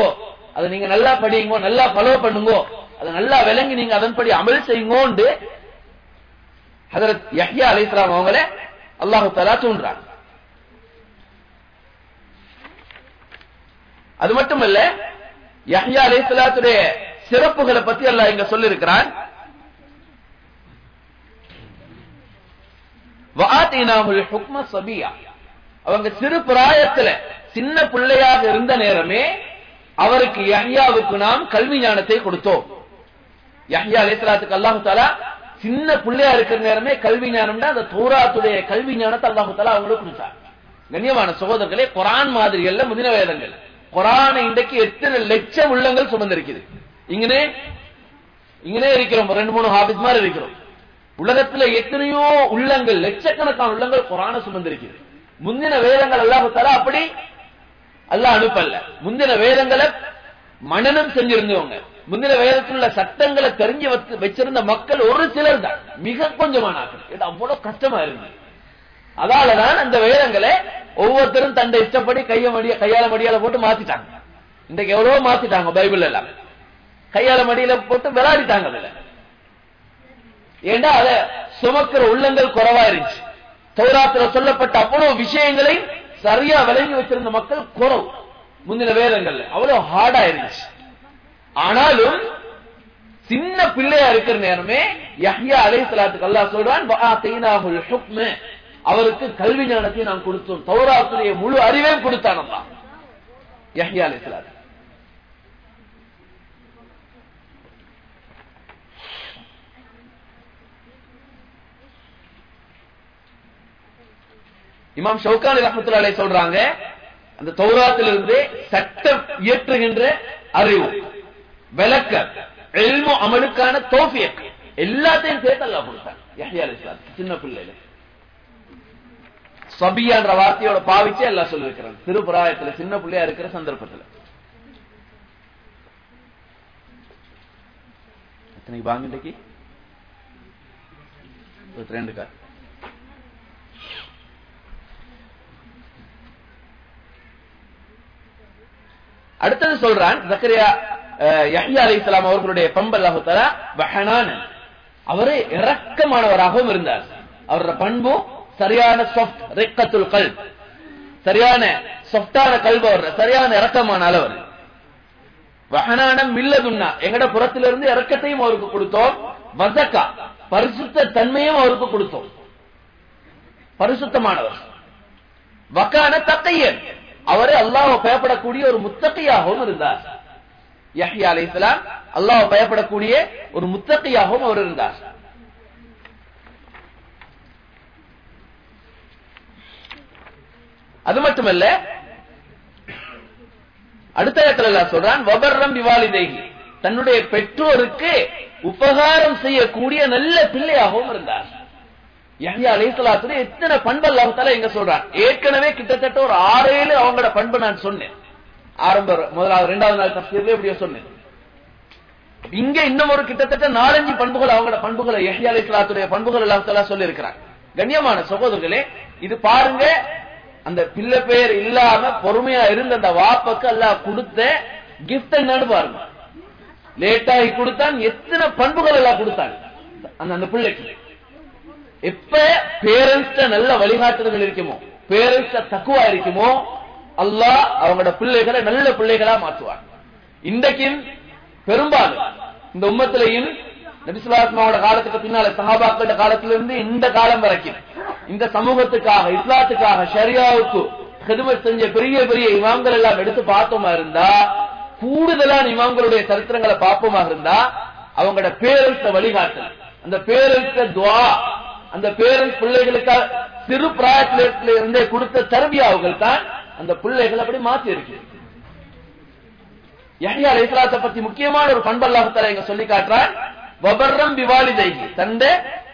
அதை நீங்க நல்லா படியுங்க நல்லா ஃபாலோ பண்ணுங்க. அதை நல்லா விளங்கி நீங்க அதன்படி அமல் செய்யுங்கோண்டு ஹதரத் யஹ்யா அலைஹிஸ்ஸலாம் அவங்களே அல்லாஹு தலா தூண்டுறாங்க. அது மட்டுமல்ல யஹ்யா அலைஹிஸ்ஸலாத்துடைய சிறப்புகளை பத்தி அல்லாஹ் இங்க சொல்லியிருக்கிறான். சபியா அவங்க சிறு பிராயத்துல சின்ன பிள்ளையாக இருந்த நேரமே அவருக்கு யஹ்யாவுக்கு நாம் கல்வி ஞானத்தை கொடுத்தோம். யஹ்யா அலைஹிஸ்ஸலாத்துக்கு அல்லாஹு தாலா சின்ன பிள்ளையா இருக்கிற நேரமே கல்வி ஞானம்னா அந்த தூராத்துடைய கல்வி ஞானத்தை அல்லாஹு தாலா அவங்களுக்கு கொடுத்தார். கண்ணியமான சகோதரர்களே குரான் மாதிரி அல்ல முதின வேதங்கள். குரானை இன்றைக்கு எத்தனை லட்சம் உள்ளங்கள் சுமந்திருக்குது. இங்கனே இங்கனே இருக்கிறோம். ரெண்டு மூணு ஹாபிஸ் மாதிரி இருக்கிறோம். உலகத்துல எத்தனையோ உள்ளங்கள் லட்சக்கணக்கான உள்ளங்கள் குரான சுமந்திருக்குது முந்தின வேதங்கள் அல்லாஹ் தஆலா அப்படி அல்ல அனுப்பல்ல முந்தின வேதங்களை மனநம் செஞ்சிருந்தவங்க. முந்தின வேதத்தில் உள்ள சட்டங்களை தெரிஞ்சு வச்சு- வச்சிருந்த மக்கள் ஒரு சிலர் தான். மிக கொஞ்சமானாக்கள் இது அவ்வளவு கஷ்டமா இருந்தது அதாலதான் அந்த வேதங்களை ஒவ்வொருத்தரும் தண்டை இஷ்டப்படி கைய மடிய கையால மடியால போட்டு மாத்திட்டாங்க. இன்றைக்கு எவ்வளவோ மாத்திட்டாங்க பைபிள் எல்லாம். கையால மடியில போட்டு விளையாடிட்டாங்க அதுல. ஏண்டா அத சுமக்கிற உள்ளங்கள் குறைவா இருந்துச்சு தௌராத்துல சொல்லப்பட்ட அவ்வளவு விஷயங்களை சரியா விளங்கி வச்சிருந்த மக்கள் குறவு. முந்தின வேதங்கள்ல அவ்வளவு ஹார்டா இருந்துச்சு ஆனாலும் சின்ன பிள்ளையா இருக்கிற நேரமே யஹ்யா அலை சலாத்துக்கு அல்லா சொல்றான் அவருக்கு கல்வி ஞானத்தை நாம் கொடுத்தோம். தௌராத்துடைய முழு அறிவையும் கொடுத்தான் யஹ்யா அலை சலாத்து இமாம் ஷவுகான் ரஹமத்துல்லாஹி அலைஹி சொல்றாங்க அந்த தௌராத்திலிருந்து சட்டம் இயற்றுகின்ற அறிவு விளக்க எல்மு அமலுக்கான தோஃபியக் எல்லாத்தையும் சேர்த்து அல்லாஹ் கொடுத்தான். யஹ்யா அலைஹிஸ்ஸலாம் சின்ன பிள்ளைல சபியான்ற வார்த்தையோட பாவிச்சு எல்லாம் சொல்லிருக்கிறாங்க திருப்புராயத்துல சின்ன பிள்ளையா இருக்கிற சந்தர்ப்பத்துல. எத்தனைக்கு பாங்க இன்றைக்கு? ரெண்டு கார் அடுத்தது சொல்றான் ஜக்கரியா அஹ், அலி இஸ்லாம் அவர்களுடைய பண்பு அல்லாஹு தஆலா அவரே இரக்கமானவராகவும் இருந்தார். அவரோட பண்பு சரியான கல் சரியான சாஃப்டான கல்பு அவர் சரியான இறக்கமான அளவர் வஹனானம் மில்லதுன்னா எங்கட புறத்திலிருந்து இறக்கத்தையும் அவருக்கு கொடுத்தோம். வசக்கா பரிசுத்த தன்மையும் அவருக்கு கொடுத்தோம். பரிசுத்தமானவர். வக்கான தத்தையன் அவரே அல்லாஹ் பயப்படக்கூடிய ஒரு முத்தகையாகவும் இருந்தார். யஹ்யா அலி இஸ்லாம் அல்லாவை பயப்படக்கூடிய ஒரு முத்தகையாகவும் அவர் இருந்தார். அது மட்டுமல்ல அடுத்த இடத்துல சொல்றான் வபர்ரம் விவாலிதைகி தன்னுடைய பெற்றோருக்கு உபகாரம் செய்யக்கூடிய நல்ல பிள்ளையாகவும் இருந்தார். யஹ்யா அலைஹிஸ்ஸலாத்துடைய எத்தனை பண்பு அல்லாஹால எங்க சொல்றான்? ஏற்கனவே கிட்டத்தட்ட ஒரு ஆறேழு அவங்களோட பண்பு நான் சொன்னேன். ஆரம்ப முதலாவது இரண்டாவது நாள் தப்சீர்ல இப்படியே சொன்னேன். இங்க இன்னும் ஒரு கிட்டத்தட்ட நாலஞ்சு பண்புகள் அவங்களோட பண்புகளை யஹ்யா அலைஹிஸ்ஸலாத்துடைய பண்புகள் அல்லாஹால சொல்லி இருக்கிறார் கண்ணியமான சகோதரர்களே இது பாருங்க அந்த பிள்ளை பெயர் இல்லாம பொறுமையா இருந்த அந்த வாப்பக்கு அல்லாஹ் கொடுத்த கிஃப்ட் என்னன்னு பாருங்க. லேட்டாகி கொடுத்தான் எத்தனை பண்புகள் எல்லாம் கொடுத்தாங்க அந்த அந்த பிள்ளைக்கு. எப்ப பேரண்ட்ஸ்ட நல்ல வழிகாட்டுதல்கள் இருக்குமோ பேரண்ட்ஸ்ட தக்குவா இருக்குமோ அல்லாஹ் அவங்களோட பிள்ளைகளை நல்ல பிள்ளைகளா மாற்றுவார் இன்றைக்கும் பெரும்பாலும் இந்த உம்மத்திலையும் நபிசுலாத்மாவோட காலத்துக்கு பின்னால சஹாபாக்களோட காலத்திலிருந்து இந்த காலம் வரைக்கும் இந்த சமூகத்துக்காக இஸ்லாத்துக்காக ஷரியாவுக்கு ஹிதுமத் செஞ்ச பெரிய பெரிய இமாம்கள் எல்லாம் எடுத்து பார்த்தோமா இருந்தா கூடுதலான இமாம்களுடைய சரித்திரங்களை பார்ப்போமா இருந்தா அவங்களோட பேரண்ட்ஸ வழிகாட்டல் அந்த பேரண்ட்ஸ துவா அந்த பேரன் பிள்ளைகளுக்கு சிறு பிராயத்தில இருந்தே கொடுத்த தரபியாவுகள் தான் அந்த பிள்ளைகள் அப்படி மாத்தி இருக்கு. யஹ்யா அலைஹிஸ்ஸலாத்தை பத்தி முக்கியமான ஒரு பண்பு அல்லாஹ் தஆலா இங்க சொல்லி காட்டுறார் வபர்ரம் பிவாலிதைஹி. தந்த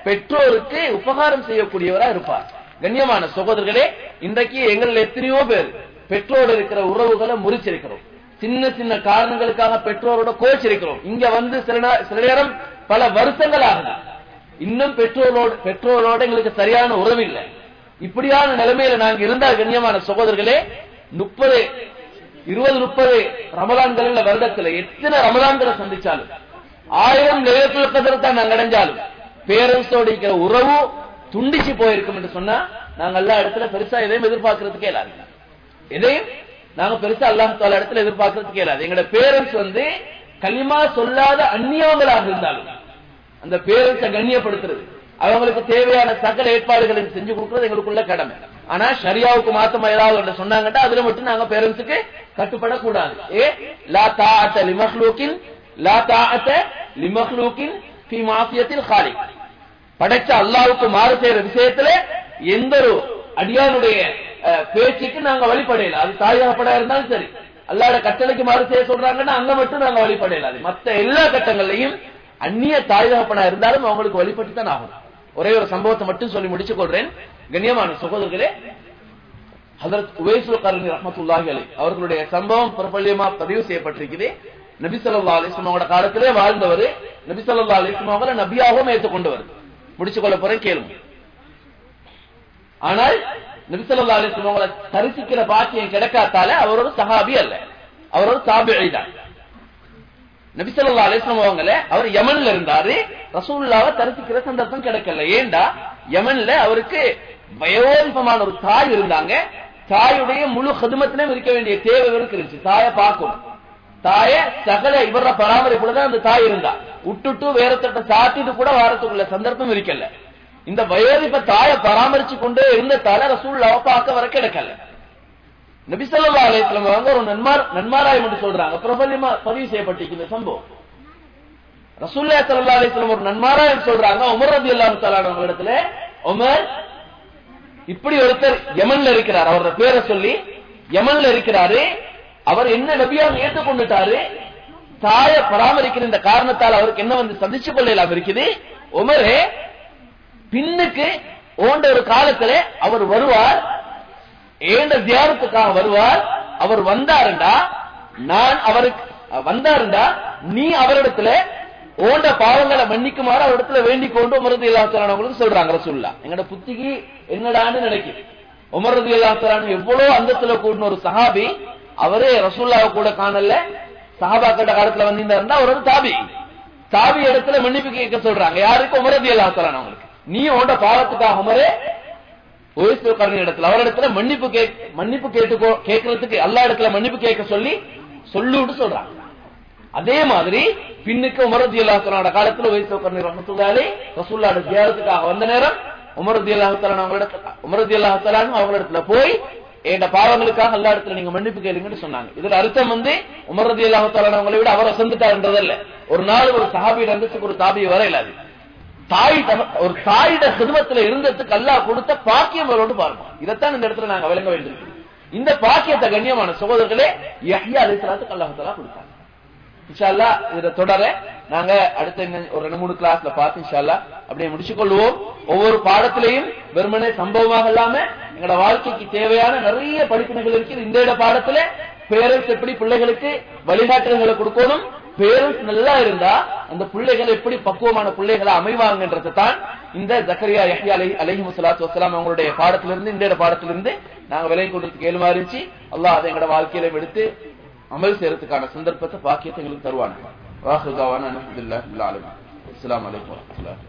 பெற்றோருக்கு உபகாரம் செய்யக்கூடியவரா இருப்பார். கண்ணியமான சகோதரர்களே இன்றைக்கு எங்கள் எத்தனையோ பேர் பெற்றோர் இருக்கிற உறவுகளை முறிச்சிருக்கிறோம். சின்ன சின்ன காரணங்களுக்காக பெற்றோரோட கோச்சிருக்கிறோம். இங்க வந்து சில சில நேரம் பல வருஷங்கள் ஆகுது இன்னும் பெற்றோரோட பெற்றோரோட எங்களுக்கு சரியான உறவு இல்லை இப்படியான நிலைமையில நாங்க இருந்தால் கண்ணியமான சகோதரர்களே முப்பது இருபது முப்பது ரமலான்கள் வருடத்துல எத்தனை ரமலான்களை சந்திச்சாலும் ஆயிரம் நிலையத்தில் கதிர நாங்க அடைஞ்சாலும் பேரண்ட்ஸோட இருக்கிற உறவு துண்டிச்சு போயிருக்கும் என்று சொன்னா நாங்க எல்லா இடத்துல பெருசா எதையும் எதிர்பார்க்கறதுக்கே இல்லாது எதையும் நாங்க பெருசா அல்லாஹ் இடத்துல எதிர்பார்க்கறதுக்கே இல்லாது எங்களோட பேரண்ட்ஸ் வந்து களிமா சொல்லாத அந்நியவங்களாக இருந்தாலும் அந்த பேரண்ட்ஸை கண்ணியப்படுத்துறது. அவங்களுக்கு தேவையான சகல ஏற்பாடுகளை செஞ்சு கொடுக்கறது எங்களுக்குள்ள கடமை. ஆனா ஷரியாவுக்கு மாத்தமா ஏதாவது ஒன்று சொன்னாங்கட்டா அதுல மட்டும் நாங்க பேரண்ட்ஸுக்கு கட்டுப்படக்கூடாது. ஏ லா தாஅத்த லிமஹ்லூக்கின் லா தாஅத்த லிமஹ்லூக்கின் பி மாஃபியத்தில் காலிக் படைச்ச அல்லாவுக்கு மாறு செய்யற விஷயத்துல எந்த ஒரு அடியானுடைய பேச்சுக்கு நாங்க வழிபடையல. அது தாயகப்படா இருந்தாலும் சரி. அல்லாட கட்டளைக்கு மாறு செய்ய சொல்றாங்கன்னா அங்க மட்டும் நாங்க வழிபடையல. மத்த எல்லா கட்டங்கள்லையும் அந்நிய தாயகப்பனா இருந்தாலும் அவங்களுக்கு வழிபட்டு தான் ஆகும் ஒரே ஒரு சம்பவத்தை மட்டும் சொல்லி முடிச்சுக் கொள்றேன் கண்ணியமான சகோதரர்களே ஹதரத் ரஹமத்துல்லாஹி அவர்களுடைய சம்பவம் பிரபல்யமா பதிவு செய்யப்பட்டிருக்குது. நபிசல்லா ஸல்லல்லாஹு அவங்களோட காலத்திலே வாழ்ந்தவர் நபிசல்லா ஸல்லல்லாஹு அலைஹி நபியாகவும் ஏற்றுக்கொண்டவர். முடிச்சு கொள்ள போறேன் கேள்வி ஆனால் நபிசல்லா ஸல்லல்லாஹு தரிசிக்கிற பாக்கியம் கிடைக்காதால அவர் ஒரு சஹாபி அல்ல. அவர் ஒரு அழிதான் தான். நபிசல்லா ஸல்லல்லாஹு அவங்கள அவர் யமன்ல இருந்தாரு. ரசூலுல்லாஹ்வை தரிசிக்கிற சந்தர்ப்பம் கிடைக்கல. ஏண்டா? யமன்ல அவருக்கு வயோதிபமான ஒரு தாய் இருந்தாங்க. தாயுடைய முழு ஹதுமத்திலும் இருக்க வேண்டிய தேவை இவருக்கு இருந்துச்சு. தாயை பார்க்கும் தாய சகல இவர பராமரிப்புலதான் அந்த தாய் இருந்தா. விட்டுட்டு வேற தட்ட சாத்திட்டு கூட வாரத்துக்குள்ள சந்தர்ப்பம் இருக்கல. இந்த வயோதிப்ப தாயை பராமரிச்சு கொண்டே இருந்த தல ரசூல்லாவை பார்க்க வர கிடைக்கல. நபிசல்லா ஸல்லல்லாஹு அலைஹி ஒரு நன்மார் நன்மாராயம் என்று சொல்றாங்க. பிரபல்யமா பதிவு செய்யப்பட்டிருக்கு சம்பவம். ரசூல்லா சல்லா அலைஹி ஒரு நன்மாராயம் சொல்றாங்க. உமர் ரபி அல்லா சலான இடத்துல உமர் இப்படி ஒருத்தர் யமன்ல இருக்கிறார். அவரோட பேரை சொல்லி யமன்ல இருக்கிறாரு. அவர் என்ன நபியாக ஏற்றுக்கொண்டுட்டாரு தாய பராமரிக்கிற இந்த காரணத்தால் அவருக்கு என்ன வந்து சந்திச்சு கொள்ளலாம் இருக்குது? உமரே பின்னுக்கு ஓண்ட ஒரு காலத்துல அவர் வருவார். ஏண்ட தியானத்துக்காக வருவார்? அவர் வந்தாருண்டா நான் அவருக்கு வந்தாருண்டா நீ அவரிடத்துல ஓண்ட பாவங்களை மன்னிக்குமாறு அவரிடத்துல வேண்டிக் கொண்டு உமரது இல்லாத்தவங்களுக்கு சொல்றாங்க ரசூல்லா எங்கட புத்திக்கு என்னடான்னு நினைக்குது உமரது இல்லாத்தவன் எவ்வளவு அந்தத்துல கூடின ஒரு சஹாபி அவரே ரசூல்லாவை கூட காணல. சஹாபா கட்ட காலத்துல வந்திருந்தாருன்னா அவர் ஒரு தாபி. தாபி இடத்துல மன்னிப்பு கேட்க சொல்றாங்க. யாருக்கு? உமரது இல்லாத்தவன் அவங்களுக்கு. நீ உண்ட பாவத்துக்காக உமரே ஓய்ஸ்வரன் இடத்துல. அவரிடத்துல மன்னிப்பு மன்னிப்பு கேட்டுக்கோ கேட்கறதுக்கு எல்லா இடத்துல மன்னிப்பு கேட்க சொல்லி சொல்லுன்னு சொல்றாங்க. அதே மாதிரி பின்னுக்கு உமரதி அல்லாஹனோட காலத்துல ஓய்ஸ்வரன் ரஹத்துல்லாலே ரசூல்லாட தியாகத்துக்காக வந்த நேரம் உமரதி அல்லாஹத்தலான் அவங்களிடத்துல உமரதி அல்லாஹத்தலான் அவங்களிடத்துல போய் என் பாவங்களுக்காக எல்லா இடத்துல நீங்க மன்னிப்பு கேளுங்கன்னு சொன்னாங்க. இதுல அர்த்தம் வந்து உமரதி அல்லாஹத்தலான் அவங்களை விட அவர் வசந்துட்டாருன்றதல்ல ஒரு நாள் ஒரு சஹாபி அந்தஸ்துக்கு ஒரு தாபி வர இல்லாது தாய் ஒரு தாயிட சிறுமத்தில் இருந்ததுக்கு அல்லா கொடுத்த பாக்கியம் அவரோடு பார்க்கணும் இதைத்தான் இந்த இடத்துல நாங்க விளங்க வேண்டியிருக்கோம் இந்த பாக்கியத்தை கண்ணியமான சகோதரர்களே யஹ்யா அலிஸ்லாத்துக்கு அல்லாஹலா கொடுத்தாங்க. இன்ஷால்லா இதை தொடர நாங்க அடுத்த ஒரு ரெண்டு மூணு கிளாஸ்ல பார்த்து இன்ஷால்லா அப்படியே முடிச்சு கொள்வோம் ஒவ்வொரு பாடத்திலையும் வெறுமனே சம்பவமாக இல்லாம எங்களோட வாழ்க்கைக்கு தேவையான நிறைய படிப்பினைகள் இருக்குது இந்த இட பாடத்துல பேரண்ட்ஸ் எப்படி பிள்ளைகளுக்கு வழிகாட்டுதல்களை கொடுக்கணும் பேரண்ட்ஸ் நல்லா இருந்தா அந்த பிள்ளைகள் எப்படி பக்குவமான பிள்ளைகளை அமைவாங்கன்றது தான் இந்த ஜக்கரியா யஹ்யா அலை அலஹி முசலாத்து வசலாம் அவங்களுடைய பாடத்திலிருந்து இந்த பாடத்திலிருந்து நாங்க விலை கொடுத்து ஏழுமா இருந்துச்சு அல்லாஹ் அதை எங்களோட வாழ்க்கையில எடுத்து அமல் செய்யறதுக்கான சந்தர்ப்பத்தை பாக்கியத்தை எங்களுக்கு தருவாங்க வாசுதாவான அலமதுல்லா அஸ்லாம் வலைக்கம் வரமத்துல்லாஹி